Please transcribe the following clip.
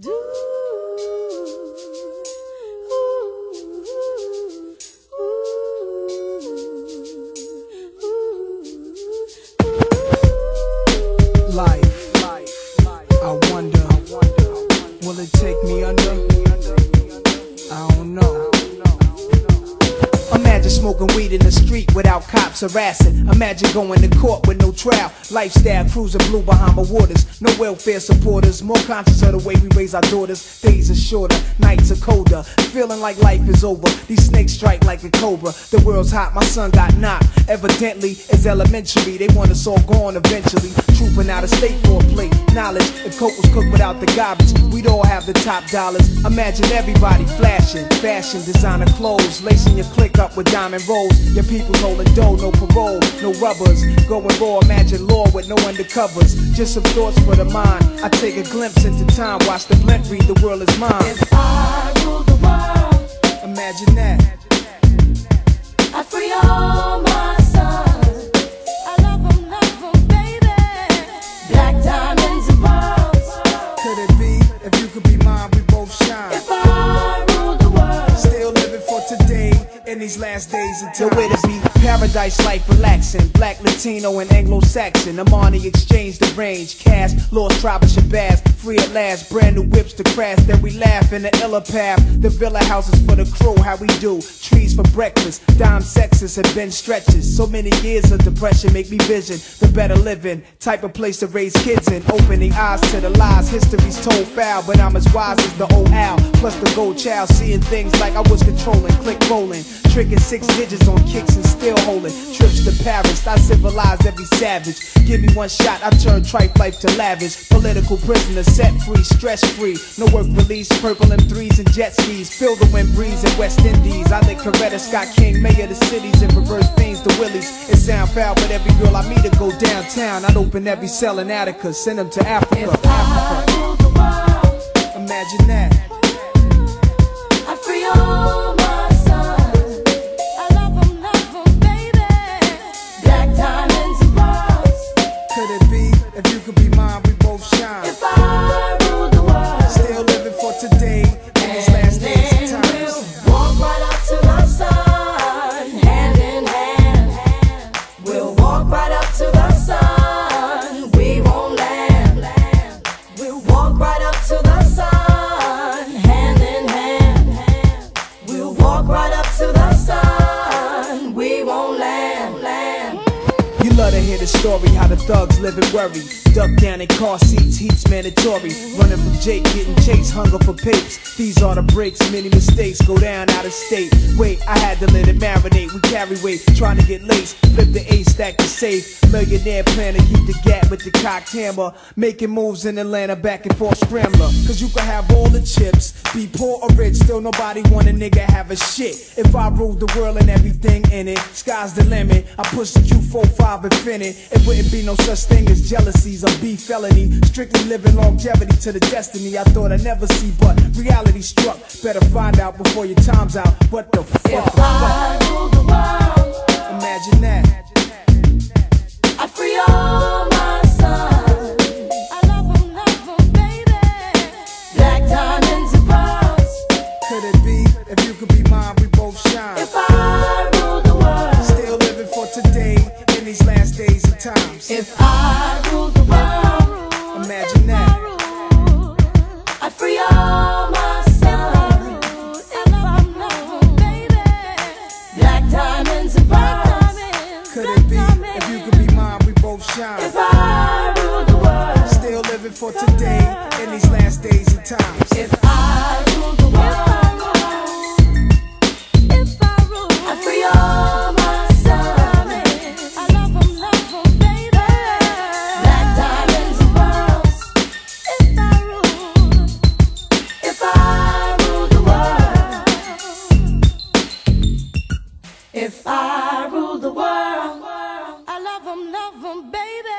Life, smoking weed in the street without cops harassing. Imagine going to court with no trial. Lifestyle cruising blue Bahama waters. No welfare supporters. More conscious of the way we raise our daughters. Days are shorter, nights are colder. Feeling like life is over. These snakes strike like a cobra. The world's hot, my son got knocked. Evidently, it's elementary. They want us all gone eventually. Trooping out of state for a plate. Knowledge, if coke was cooked without the garbage, we'd all have the top dollars. Imagine everybody flashing. Fashion, designer clothes. Lacing your click up with diamond rolls. Your people holding dough, no parole, no rubbers. Going raw, imagine law with no undercovers. Just some thoughts for the mind. I take a glimpse into time, watch the blimp read, the world is mine. If I rule the world, Imagine that. In these last days until where to be. Paradise life relaxing. Black, Latino, and Anglo Saxon. Amani exchange the range. Cash, lost tribe of Shabazz. Free at last. Brand new whips to crash. Then we laugh in the illa path. The villa houses for the crew. How we do. Trees for breakfast. Dime sexes have been stretches. So many years of depression make me vision the better living. Type of place to raise kids in. Opening eyes to the lies. History's told foul. But I'm as wise as the old owl. Plus the gold child. Seeing things like I was controlling. Click rolling. Tricking six digits on kicks and still holding. Trips to Paris. I civilized every savage. Give me one shot. I turn tripe life to lavish. Political prisoner set free. Stress free. No work release. Purple M3s and jet skis. Feel the wind breeze in West Indies. I lick Coretta Scott King. Mayor of the cities and reverse fiends to Willies. It sound foul, but every girl I meet to go downtown. I'd open every cell in Attica. Send them to Africa. Africa. rule the world, Imagine that. Walk right up the story how the thugs live in worry. Duck down in car seats, heat's mandatory. Running from Jake, getting chased, hunger for papes. These are the breaks, many mistakes go down out of state. Wait, I had to let it marinate. We carry weight, trying to get laced. Flip the A stack to safe. Millionaire plan to keep the gap with the cocked hammer. Making moves in Atlanta, back and forth scrambler. Cause you can have all the chips, be poor or rich, still nobody want a nigga have a shit. If I ruled the world and everything in it, sky's the limit. I push the Q45 Infiniti. It wouldn't be no such thing as jealousies or beef felony. Strictly living longevity to the destiny I thought I'd never see, but reality struck. Better find out before your time's out. What the fuck? If I rule the world, Imagine that. If I rule the world, Imagine that. I'd free all my sons. I love 'em, love 'em, baby. Black diamonds and pearls. Could it be if you could be mine, we both shine? If I rule the world, Still living for today in these last days and times. if I If I rule the world, I love them, love them, baby.